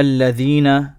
الذين